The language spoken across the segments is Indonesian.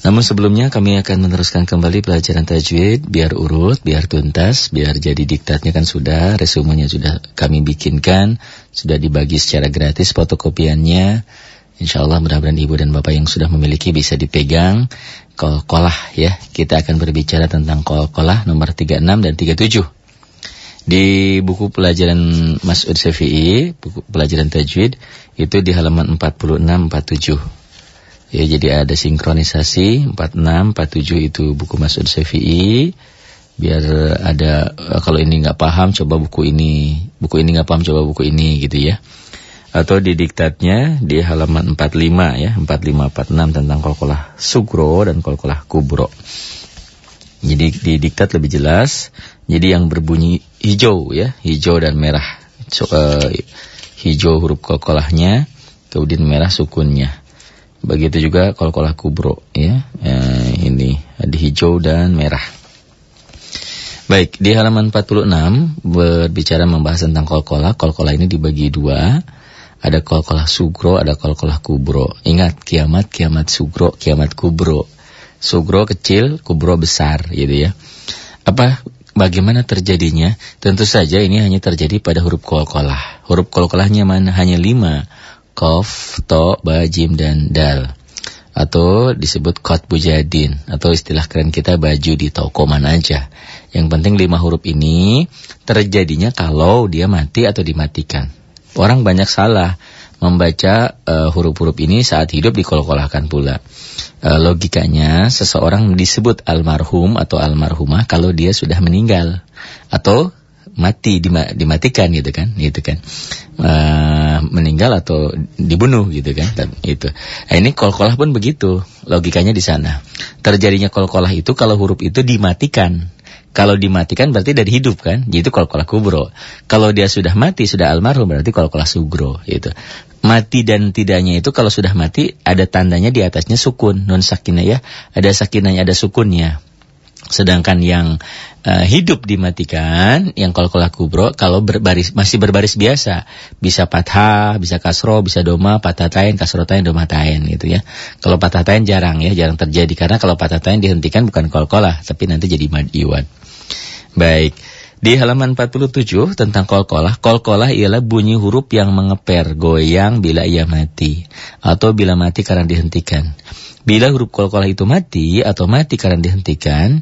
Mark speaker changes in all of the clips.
Speaker 1: Namun sebelumnya kami akan meneruskan kembali pelajaran tajwid biar urut, biar tuntas, biar jadi diktatnya kan sudah, resumenya sudah kami bikinkan, sudah dibagi secara gratis fotokopiannya. Insya Allah mudah-mudahan ibu dan bapak yang sudah memiliki bisa dipegang kol-kolah ya. Kita akan berbicara tentang kol-kolah nomor 36 dan 37. Di buku pelajaran Mas'ud Syafi'i, buku pelajaran tajwid, itu di halaman 46-47. Ya jadi ada sinkronisasi 46 47 itu buku Masud Syafi'i. Biar ada eh, kalau ini nggak paham coba buku ini buku ini nggak paham coba buku ini gitu ya. Atau di diktatnya di halaman 45 ya 45 46 tentang kolkolah sugro dan kolkolah kubro. Jadi di diktat lebih jelas. Jadi yang berbunyi hijau ya hijau dan merah so, uh, hijau huruf kolkolahnya kemudian merah sukunnya Begitu juga kol-kolah kubro ya. Eh, ini ada hijau dan merah. Baik, di halaman 46 berbicara membahas tentang kol-kolah. Kol-kolah ini dibagi dua. Ada kol-kolah sugro, ada kol-kolah kubro. Ingat, kiamat, kiamat sugro, kiamat kubro. Sugro kecil, kubro besar gitu ya. Apa bagaimana terjadinya? Tentu saja ini hanya terjadi pada huruf kol-kolah. Huruf kol-kolahnya mana? Hanya lima kof, to, ba, jim, dan dal. Atau disebut kot bujadin. Atau istilah keren kita baju di toko mana aja. Yang penting lima huruf ini terjadinya kalau dia mati atau dimatikan. Orang banyak salah membaca eh, huruf-huruf uh, ini saat hidup dikol-kolahkan pula. Uh, logikanya seseorang disebut almarhum atau almarhumah kalau dia sudah meninggal atau mati dimatikan gitu kan gitu kan. Uh, meninggal atau dibunuh gitu kan itu. Nah, ini kol-kolah pun begitu logikanya di sana. Terjadinya kol-kolah itu kalau huruf itu dimatikan. Kalau dimatikan berarti dari hidup kan jadi itu kol-kolah kubro. Kalau dia sudah mati sudah almarhum berarti kol-kolah sugro gitu. Mati dan tidaknya itu kalau sudah mati ada tandanya di atasnya sukun non sakinah ya. Ada sakinahnya ada sukunnya Sedangkan yang uh, hidup dimatikan, yang kol-kolah kubro, kalau berbaris masih berbaris biasa, bisa fathah, bisa kasro, bisa doma, tain, kasro tain, doma tain gitu ya. Kalau tain jarang ya, jarang terjadi karena kalau tain dihentikan bukan kol-kolah, tapi nanti jadi mad iwan. Baik. Di halaman 47 tentang kol-kolah, kol-kolah ialah bunyi huruf yang mengeper, goyang bila ia mati, atau bila mati karena dihentikan. Bila huruf kol-kolah itu mati atau mati karena dihentikan,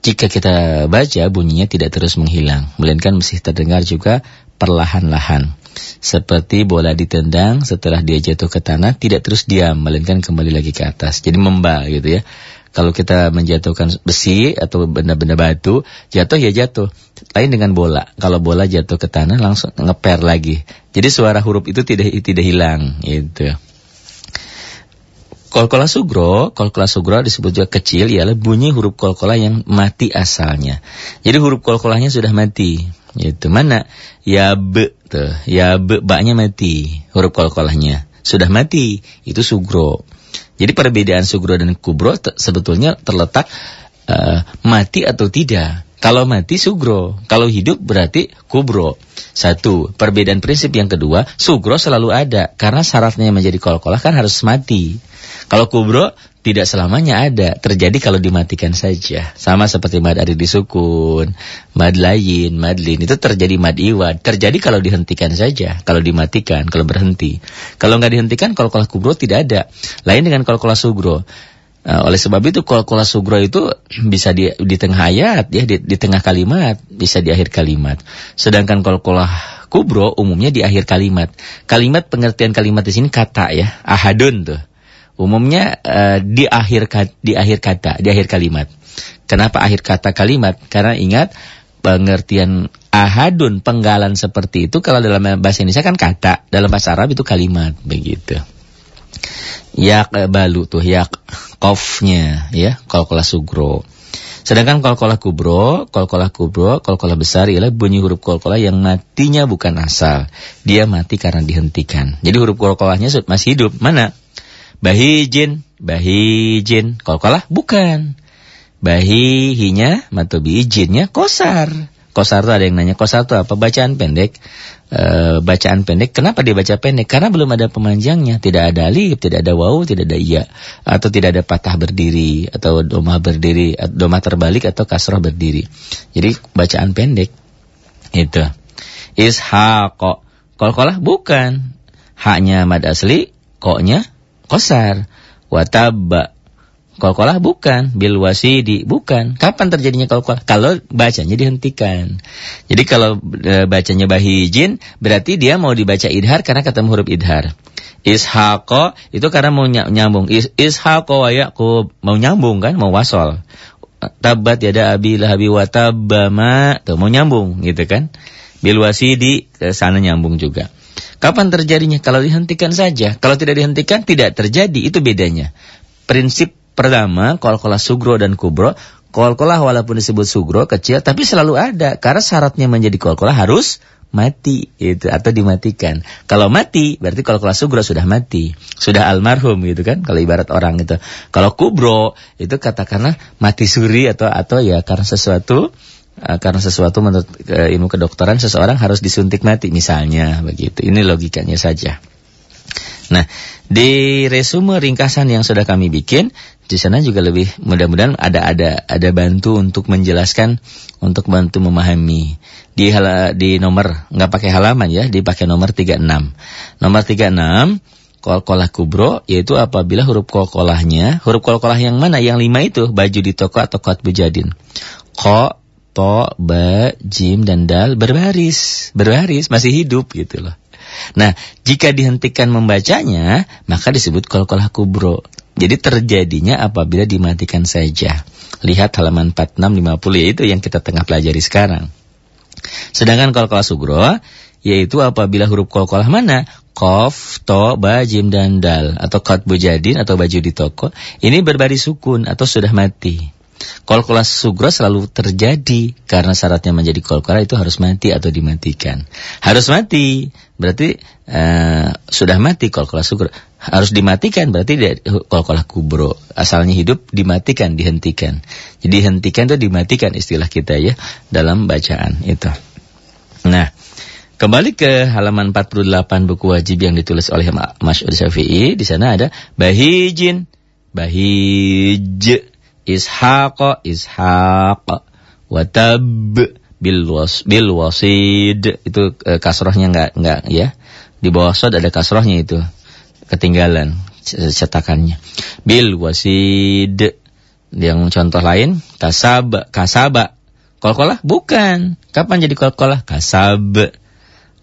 Speaker 1: jika kita baca bunyinya tidak terus menghilang, melainkan masih terdengar juga perlahan-lahan. Seperti bola ditendang setelah dia jatuh ke tanah tidak terus diam, melainkan kembali lagi ke atas. Jadi membal gitu ya. Kalau kita menjatuhkan besi atau benda-benda batu, jatuh ya jatuh. Lain dengan bola. Kalau bola jatuh ke tanah langsung ngeper lagi. Jadi suara huruf itu tidak tidak hilang gitu. Kolkola sugro, kolkola sugro disebut juga kecil ialah bunyi huruf kolkola yang mati asalnya. Jadi huruf kolkolanya sudah mati. Itu mana? Ya be tuh, ya be baknya mati. Huruf kolkolanya sudah mati. Itu sugro. Jadi perbedaan sugro dan kubro sebetulnya terletak uh, mati atau tidak. Kalau mati sugro, kalau hidup berarti kubro. Satu, perbedaan prinsip yang kedua, sugro selalu ada karena syaratnya menjadi kolkolah kan harus mati. Kalau kubro tidak selamanya ada, terjadi kalau dimatikan saja. Sama seperti mad ari disukun, mad lain, mad lin itu terjadi mad iwad. Terjadi kalau dihentikan saja, kalau dimatikan, kalau berhenti. Kalau nggak dihentikan, kalau kolah kubro tidak ada. Lain dengan kalau kolah sugro. Nah, oleh sebab itu kolah sugro itu bisa di, di tengah ayat, ya di, di tengah kalimat, bisa di akhir kalimat. Sedangkan kalau kolah kubro umumnya di akhir kalimat. Kalimat pengertian kalimat di sini kata ya, ahadun tuh. Umumnya uh, di akhir di akhir kata, di akhir kalimat. Kenapa akhir kata kalimat? Karena ingat pengertian ahadun penggalan seperti itu kalau dalam bahasa Indonesia kan kata, dalam bahasa Arab itu kalimat begitu. Yak eh, balu tuh yak kofnya ya kolkolah sugro. Sedangkan kolkolah kubro, kolkolah kubro, kolkolah besar ialah bunyi huruf kolkolah yang matinya bukan asal. Dia mati karena dihentikan. Jadi huruf kolkolahnya masih hidup. Mana? Bahijin, bahijin. Kolkolah bukan. Bahihinya, matobi ijinnya kosar. Kosar itu ada yang nanya, kosar itu apa? Bacaan pendek. E, bacaan pendek, kenapa dia baca pendek? Karena belum ada pemanjangnya. Tidak ada alif, tidak ada waw, tidak ada iya. Atau tidak ada patah berdiri, atau domah berdiri, domah terbalik, atau kasroh berdiri. Jadi bacaan pendek. Itu. Ishaqo. Kol-kolah bukan. Haknya mad asli, koknya kosar. Watabba Kolkolah bukan, bil wasidi bukan. Kapan terjadinya kolkolah? Kalau bacanya dihentikan. Jadi kalau e, bacanya bahijin, berarti dia mau dibaca idhar karena ketemu huruf idhar. Ishaqo itu karena mau nyambung. Is, ishaqo wa yaqub mau nyambung kan, mau wasol. Tabat yada abi lahabi wa tabbama, tuh mau nyambung gitu kan. Bil wasidi ke sana nyambung juga. Kapan terjadinya? Kalau dihentikan saja. Kalau tidak dihentikan tidak terjadi, itu bedanya. Prinsip Pertama, kol-kolah sugro dan kubro. Kol-kolah walaupun disebut sugro, kecil, tapi selalu ada. Karena syaratnya menjadi kol-kolah harus mati itu atau dimatikan. Kalau mati berarti kol-kolah sugro sudah mati, sudah almarhum gitu kan kalau ibarat orang itu. Kalau kubro itu katakanlah mati suri atau atau ya karena sesuatu uh, karena sesuatu menurut uh, ilmu kedokteran seseorang harus disuntik mati misalnya begitu. Ini logikanya saja. Nah, di resume ringkasan yang sudah kami bikin, di sana juga lebih mudah-mudahan ada ada ada bantu untuk menjelaskan untuk bantu memahami. Di hala, di nomor nggak pakai halaman ya dipakai nomor 36 nomor 36 kolkolah kubro yaitu apabila huruf kolkolahnya huruf kolkolah yang mana? Yang lima itu baju di toko atau kot bujadin. Ko to ba jim dan dal berbaris berbaris masih hidup gitu loh. Nah, jika dihentikan membacanya, maka disebut kolkolah kubro. Jadi terjadinya apabila dimatikan saja. Lihat halaman 4650 yaitu yang kita tengah pelajari sekarang. Sedangkan kolkolah sugro yaitu apabila huruf kolkolah mana? Kof, to, ba, jim, dan dal. Atau kot bujadin atau baju di toko. Ini berbaris sukun atau sudah mati. Kolkolah sugro selalu terjadi karena syaratnya menjadi kolkolah itu harus mati atau dimatikan. Harus mati berarti uh, sudah mati kolkolah sugro. Harus dimatikan berarti dia kolkolah kubro. Asalnya hidup dimatikan dihentikan. Jadi hentikan itu dimatikan istilah kita ya dalam bacaan itu. Nah kembali ke halaman 48 buku wajib yang ditulis oleh Mas Syafi'i. Di sana ada bahijin. Bahij ishaq ishaq watab bil was itu e, kasrohnya enggak enggak ya di bawah sod ada kasrohnya itu ketinggalan cetakannya. Bil wasid. Yang contoh lain kasab kasaba. Kolkolah bukan. Kapan jadi kolkolah? Kasab.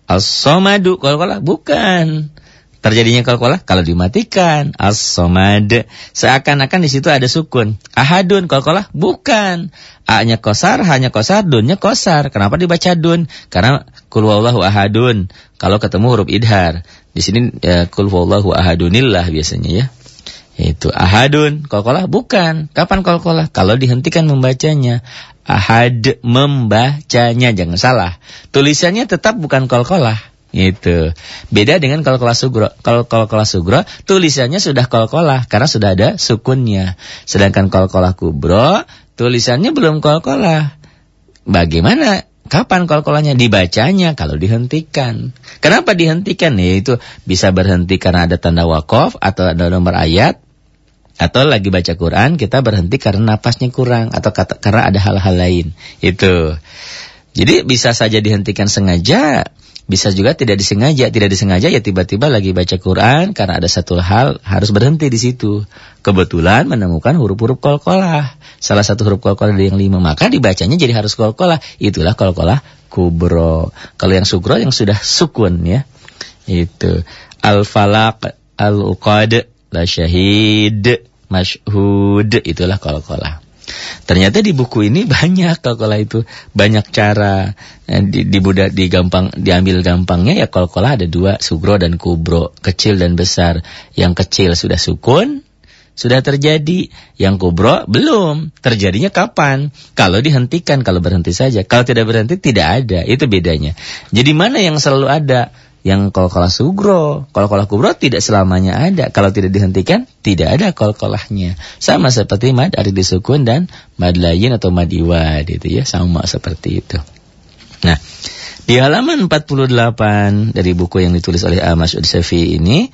Speaker 1: As-somadu kolkolah bukan. Terjadinya kolkolah kalau dimatikan. As-somad. Seakan-akan di situ ada sukun. Ahadun kolkolah bukan. A-nya kosar, hanya kosar, dunnya kosar. Kenapa dibaca dun? Karena kulwallahu ahadun. Kalau ketemu huruf idhar. Di sini ya, kul huwallahu ahadunillah biasanya ya. Itu ahadun, kolkolah bukan. Kapan kolkolah? Kalau dihentikan membacanya. Ahad membacanya, jangan salah. Tulisannya tetap bukan kolkolah. Itu. Beda dengan kolkolah sugro. Kalau kolkolah sugro, tulisannya sudah kolkolah karena sudah ada sukunnya. Sedangkan kolkolah kubro, tulisannya belum kolkolah. Bagaimana Kapan kolkolanya dibacanya kalau dihentikan? Kenapa dihentikan? Ya itu bisa berhenti karena ada tanda wakaf atau ada nomor ayat atau lagi baca Quran kita berhenti karena napasnya kurang atau kata, karena ada hal-hal lain. Itu. Jadi bisa saja dihentikan sengaja bisa juga tidak disengaja, tidak disengaja ya tiba-tiba lagi baca Quran karena ada satu hal harus berhenti di situ. Kebetulan menemukan huruf-huruf kolkolah. Salah satu huruf kolkolah dari yang lima, maka dibacanya jadi harus kolkolah. Itulah kolkolah kubro. Kalau yang sugro yang sudah sukun ya. Itu al-falaq, al-uqad, la syahid, mashhud, itulah kolkolah. Ternyata di buku ini banyak kalau itu. Banyak cara eh, di, di budak di gampang diambil gampangnya. Ya kalau ada dua sugro dan kubro. Kecil dan besar. Yang kecil sudah sukun sudah terjadi. Yang kubro belum. Terjadinya kapan? Kalau dihentikan kalau berhenti saja. Kalau tidak berhenti tidak ada. Itu bedanya. Jadi mana yang selalu ada yang kol-kolah sugro, kol-kolah kubro tidak selamanya ada. Kalau tidak dihentikan, tidak ada kol-kolahnya. Sama seperti mad ada disukun dan mad lain atau mad iwad itu ya, sama seperti itu. Nah, di halaman 48 dari buku yang ditulis oleh Ahmad Syafii ini,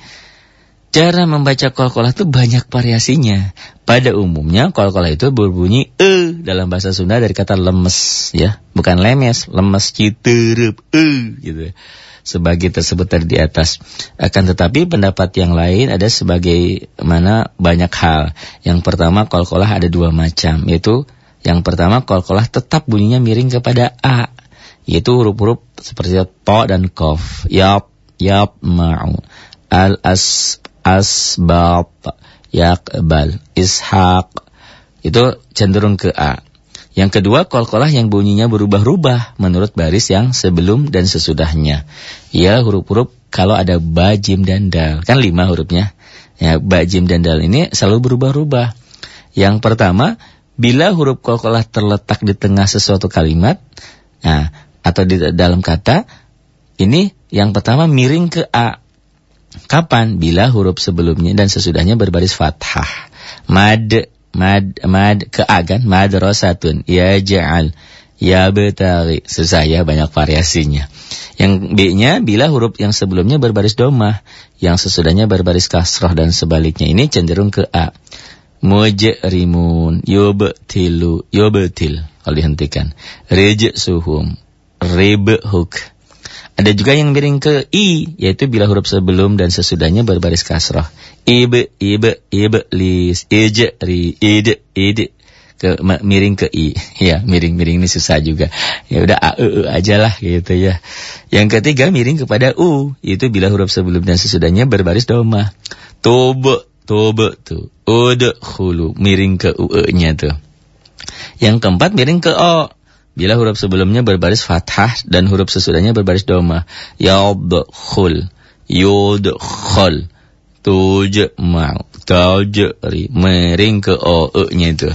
Speaker 1: cara membaca kolkolah itu banyak variasinya. Pada umumnya kolkolah itu berbunyi e dalam bahasa Sunda dari kata lemes ya, bukan lemes, lemes citerup e gitu. Sebagai tersebut tadi di atas. Akan tetapi pendapat yang lain ada sebagai mana banyak hal. Yang pertama kolkolah ada dua macam, yaitu yang pertama kolkolah tetap bunyinya miring kepada a yaitu huruf-huruf seperti to dan kof. Yap, yap, ma'u. Al as asbab, yakbal, ishaq. Itu cenderung ke a. Yang kedua, kol-kolah yang bunyinya berubah-ubah menurut baris yang sebelum dan sesudahnya. Ialah huruf-huruf kalau ada ba, jim, dan dal. Kan lima hurufnya. Ya, ba, jim, dan dal ini selalu berubah-ubah. Yang pertama, bila huruf kol-kolah terletak di tengah sesuatu kalimat, nah, atau di dalam kata ini yang pertama miring ke a. Kapan? Bila huruf sebelumnya dan sesudahnya berbaris fathah. Mad mad mad ke a kan? Madrasatun ya ja'al ya betari. Susah ya banyak variasinya. Yang B-nya bila huruf yang sebelumnya berbaris domah, yang sesudahnya berbaris kasroh dan sebaliknya ini cenderung ke a. Mujrimun yubtilu yubtil kalau dihentikan. Rijsuhum ribhuk. Ada juga yang miring ke i, yaitu bila huruf sebelum dan sesudahnya berbaris kasrah. Ibe, ibe, ibe, lis, ije, ri, ide, ide. Ke, miring ke i. Ya, miring-miring ini susah juga. Ya udah a, e, e aja lah gitu ya. Yang ketiga miring kepada u, yaitu bila huruf sebelum dan sesudahnya berbaris doma. Tobe, tobe tuh. Ude, hulu, miring ke u, e nya tuh. Yang keempat miring ke o, Bila huruf sebelumnya berbaris fathah dan huruf sesudahnya berbaris doma. Yadkhul, yudkhul, tujma', tajri, miring ke o, e-nya itu.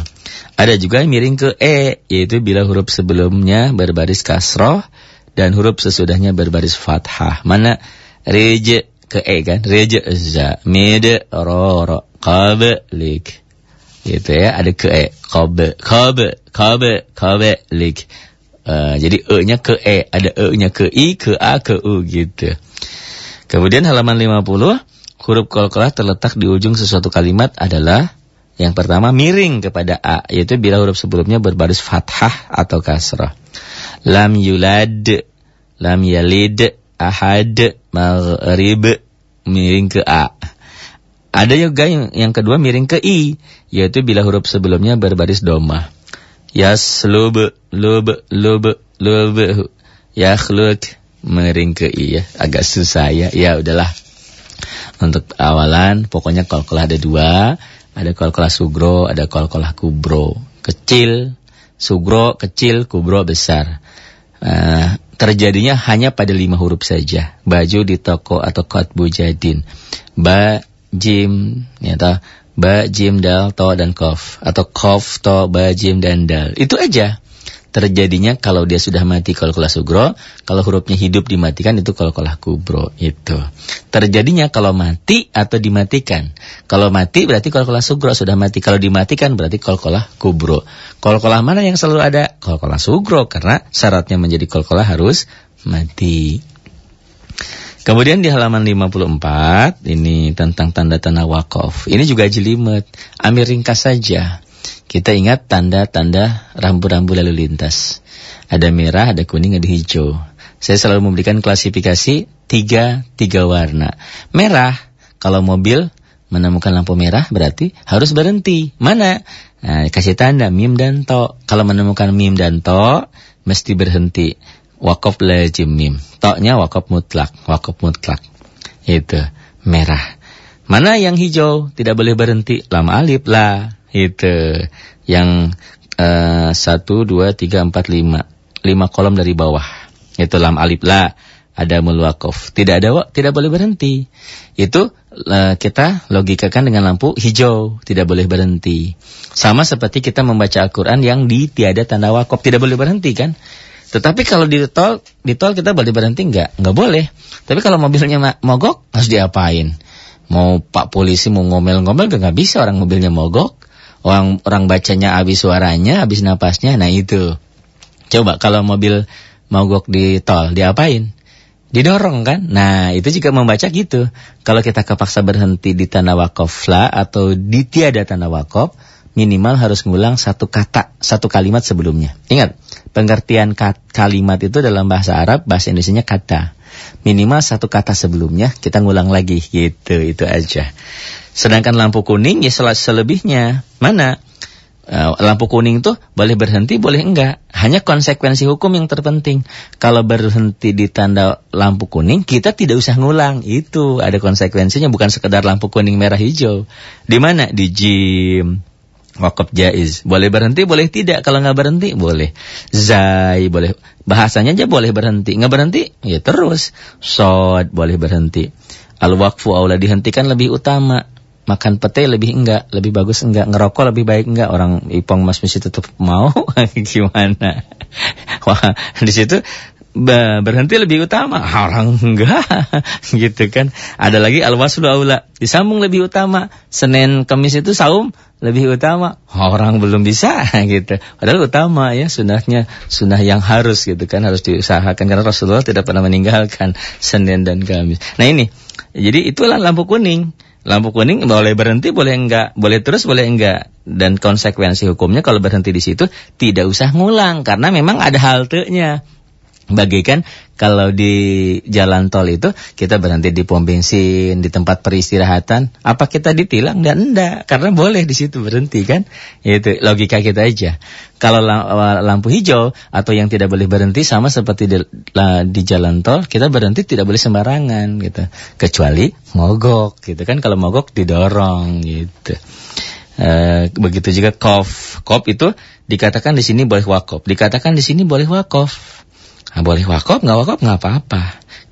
Speaker 1: Ada juga yang miring ke e, yaitu bila huruf sebelumnya berbaris kasroh dan huruf sesudahnya berbaris fathah. Mana reje ke e kan? Reje za, mid, ro, ro, qablik gitu ya ada ke e kobe kobe kobe kobe lik. Uh, jadi e nya ke e ada e nya ke i ke a ke u gitu. Kemudian halaman 50 huruf qalqalah terletak di ujung sesuatu kalimat adalah yang pertama miring kepada a yaitu bila huruf sebelumnya berbaris fathah atau kasrah. Lam yulad lam yalid ahad maghrib miring ke a ada juga yang, yang kedua miring ke i, yaitu bila huruf sebelumnya berbaris doma. Yas lub lub lub lub yakhluk miring ke i ya. Agak susah ya. Ya udahlah. Untuk awalan pokoknya kolkolah ada dua, ada kolkolah sugro, ada kolkolah kubro. Kecil, sugro kecil, kubro besar. Uh, terjadinya hanya pada lima huruf saja. Baju di toko atau kotbu jadin. Ba jim, ya toh, ba, jim, dal, to, dan kof. Atau kof, to, ba, jim, dan dal. Itu aja. Terjadinya kalau dia sudah mati kalau kelas sugro, kalau hurufnya hidup dimatikan itu kalau kelas kubro. Itu. Terjadinya kalau mati atau dimatikan. Kalau mati berarti kalau kelas sugro sudah mati. Kalau dimatikan berarti kalau kelas kubro. Kalau kelas mana yang selalu ada? Kalau kelas sugro karena syaratnya menjadi kalau harus mati. Kemudian di halaman 54 ini tentang tanda-tanda wakaf. Ini juga jelimet. Ambil ringkas saja. Kita ingat tanda-tanda rambu-rambu lalu lintas. Ada merah, ada kuning, ada hijau. Saya selalu memberikan klasifikasi tiga, tiga warna. Merah, kalau mobil menemukan lampu merah berarti harus berhenti. Mana? Nah, kasih tanda mim dan to. Kalau menemukan mim dan to, mesti berhenti wakaf lazim mim. Toknya wakaf mutlak, wakaf mutlak. Itu merah. Mana yang hijau tidak boleh berhenti lama alif lah. Itu yang uh, satu dua tiga empat lima lima kolom dari bawah. Itu lam alif lah. Ada mulwakaf. Tidak ada tidak boleh berhenti. Itu uh, kita logikakan dengan lampu hijau, tidak boleh berhenti. Sama seperti kita membaca Al-Qur'an yang di tiada tanda wakaf, tidak boleh berhenti kan? Tetapi kalau di tol, di tol kita boleh berhenti enggak? Enggak boleh. Tapi kalau mobilnya mogok harus diapain? Mau Pak polisi mau ngomel-ngomel enggak bisa orang mobilnya mogok. Orang orang bacanya habis suaranya, habis napasnya. Nah itu. Coba kalau mobil mogok di tol, diapain? Didorong kan? Nah, itu juga membaca gitu. Kalau kita kepaksa berhenti di tanah wakaf lah atau di tiada tanah wakaf, minimal harus ngulang satu kata, satu kalimat sebelumnya. Ingat, pengertian kalimat itu dalam bahasa Arab, bahasa Indonesia kata. Minimal satu kata sebelumnya kita ngulang lagi gitu, itu aja. Sedangkan lampu kuning ya selebihnya. Mana? uh, lampu kuning tuh boleh berhenti boleh enggak hanya konsekuensi hukum yang terpenting kalau berhenti di tanda lampu kuning kita tidak usah ngulang itu ada konsekuensinya bukan sekedar lampu kuning merah hijau di mana di gym wakaf jaiz. Boleh berhenti boleh tidak. Kalau nggak berhenti boleh. Zai boleh. Bahasanya aja boleh berhenti. Nggak berhenti ya terus. Sod boleh berhenti. Al wakfu aula dihentikan lebih utama. Makan pete lebih enggak, lebih bagus enggak, ngerokok lebih baik enggak, orang Ipong Mas mesti tetap mau. Gimana? Wah, di situ berhenti lebih utama. Orang enggak. Gitu kan. Ada lagi al waslu aula. Disambung lebih utama. Senin Kamis itu saum lebih utama. Orang belum bisa gitu. Padahal utama ya sunahnya sunah yang harus gitu kan harus diusahakan. Karena Rasulullah tidak pernah meninggalkan Senin dan Kamis. Nah ini. Jadi itulah lampu kuning. Lampu kuning boleh berhenti, boleh enggak, boleh terus, boleh enggak. Dan konsekuensi hukumnya kalau berhenti di situ tidak usah ngulang. Karena memang ada haltenya. Bagikan kalau di jalan tol itu kita berhenti di pom bensin, di tempat peristirahatan, apa kita ditilang? Dan enggak, karena boleh di situ berhenti kan? Itu logika kita aja. Kalau lampu hijau atau yang tidak boleh berhenti sama seperti di, di jalan tol, kita berhenti tidak boleh sembarangan gitu. Kecuali mogok gitu kan kalau mogok didorong gitu. E, begitu juga kof. Kof itu dikatakan di sini boleh wakaf, dikatakan di sini boleh wakaf. Nah, boleh wakop, nggak wakop nggak apa-apa.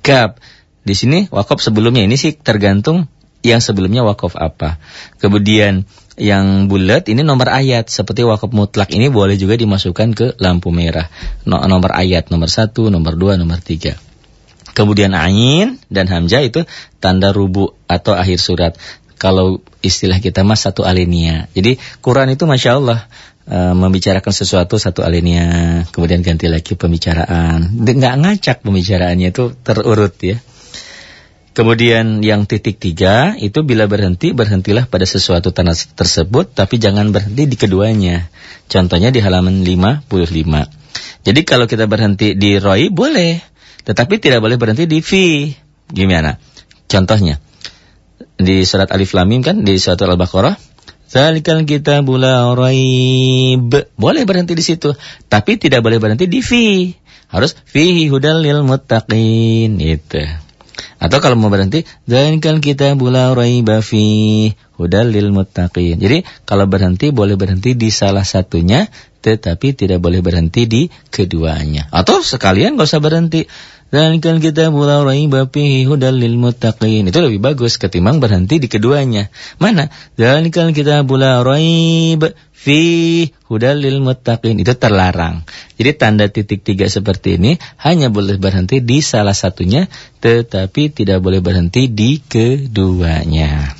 Speaker 1: Gap. Di sini wakop sebelumnya ini sih tergantung yang sebelumnya wakaf apa. Kemudian yang bulat ini nomor ayat seperti wakaf mutlak ini boleh juga dimasukkan ke lampu merah. No, nomor ayat nomor satu, nomor dua, nomor tiga. Kemudian ain dan hamzah itu tanda rubu atau akhir surat. Kalau istilah kita mas satu alinea. Jadi Quran itu masya Allah Eh, membicarakan sesuatu satu alinea, kemudian ganti lagi pembicaraan. Nggak ngacak pembicaraannya itu terurut ya. Kemudian yang titik tiga itu bila berhenti berhentilah pada sesuatu tanah tersebut tapi jangan berhenti di keduanya. Contohnya di halaman 55. Jadi kalau kita berhenti di roi boleh, tetapi tidak boleh berhenti di fi. Gimana? Contohnya di surat Alif Lam Mim kan di surat Al-Baqarah Zalikal kita bula raib. Boleh berhenti di situ, tapi tidak boleh berhenti di fi. Harus fihi hudal lil muttaqin itu. Atau kalau mau berhenti, zalikal kita bula raiba fi hudal lil muttaqin. Jadi kalau berhenti boleh berhenti di salah satunya, tetapi tidak boleh berhenti di keduanya. Atau sekalian gak usah berhenti. Kan kita la raiba fihi hudal lil muttaqin. Itu lebih bagus ketimbang berhenti di keduanya. Mana? Kan kita la raib fi hudal lil muttaqin. Itu terlarang. Jadi tanda titik tiga seperti ini hanya boleh berhenti di salah satunya tetapi tidak boleh berhenti di keduanya.